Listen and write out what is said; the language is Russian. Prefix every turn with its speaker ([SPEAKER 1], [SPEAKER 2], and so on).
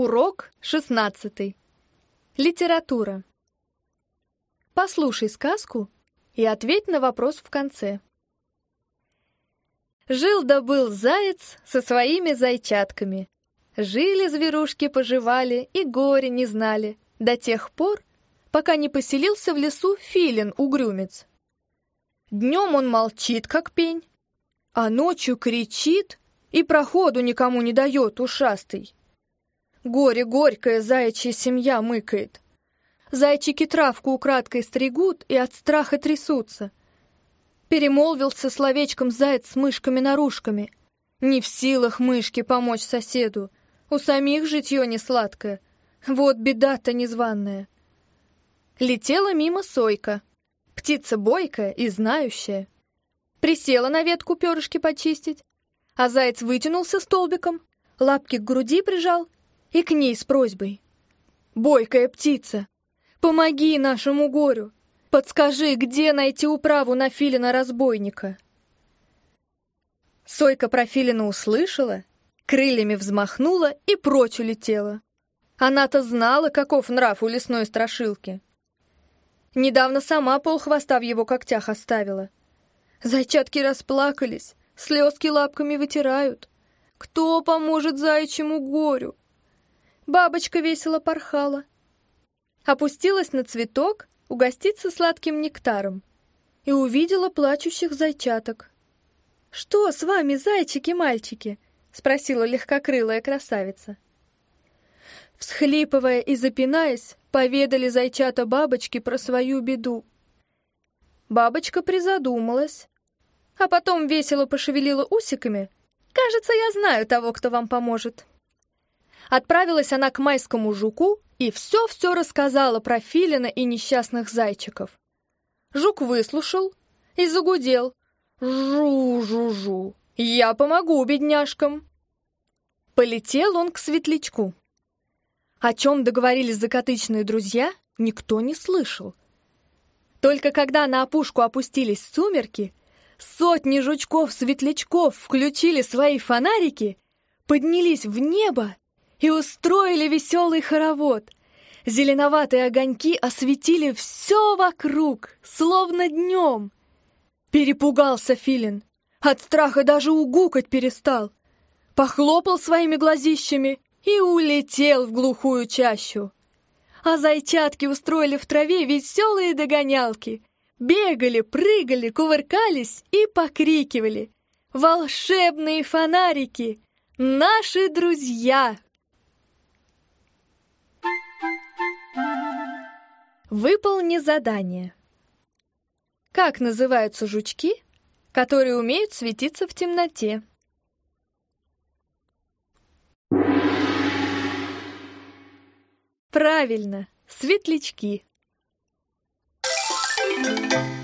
[SPEAKER 1] Урок 16. Литература. Послушай сказку и ответь на вопрос в конце. Жил да был заяц со своими зайчатками. Жили зверушки-поживали и горе не знали до тех пор, пока не поселился в лесу филин-угрюмец. Днем он молчит, как пень, а ночью кричит и проходу никому не дает ушастый. Горе горькое заячья семья мыкает. Зайчики травку украдкой стригут и от страха трясутся. Перемолвился словечком заяц с мышками-нарушками. Не в силах мышке помочь соседу. У самих житье не сладкое. Вот беда-то незваная. Летела мимо сойка. Птица бойкая и знающая. Присела на ветку перышки почистить. А заяц вытянулся столбиком, лапки к груди прижал и к ней с просьбой. «Бойкая птица, помоги нашему горю! Подскажи, где найти управу на филина-разбойника?» Сойка про филина услышала, крыльями взмахнула и прочь улетела. Она-то знала, каков нрав у лесной страшилки. Недавно сама полхвоста в его когтях оставила. Зайчатки расплакались, слезки лапками вытирают. Кто поможет заячьему горю? Бабочка весело порхала. Опустилась на цветок угоститься сладким нектаром и увидела плачущих зайчаток. «Что с вами, зайчики-мальчики?» — спросила легкокрылая красавица. Всхлипывая и запинаясь, поведали зайчата бабочке про свою беду. Бабочка призадумалась, а потом весело пошевелила усиками. «Кажется, я знаю того, кто вам поможет». Отправилась она к майскому жуку и все-все рассказала про филина и несчастных зайчиков. Жук выслушал и загудел. «Жу-жу-жу! Я помогу бедняжкам!» Полетел он к светлячку. О чем договорились закатычные друзья, никто не слышал. Только когда на опушку опустились сумерки, сотни жучков-светлячков включили свои фонарики, поднялись в небо и устроили веселый хоровод. Зеленоватые огоньки осветили все вокруг, словно днем. Перепугался Филин. От страха даже угукать перестал. Похлопал своими глазищами и улетел в глухую чащу. А зайчатки устроили в траве веселые догонялки. Бегали, прыгали, кувыркались и покрикивали. «Волшебные фонарики! Наши друзья!» Выполни задание. Как называются жучки, которые умеют светиться в темноте? Правильно, светлячки. Thank you.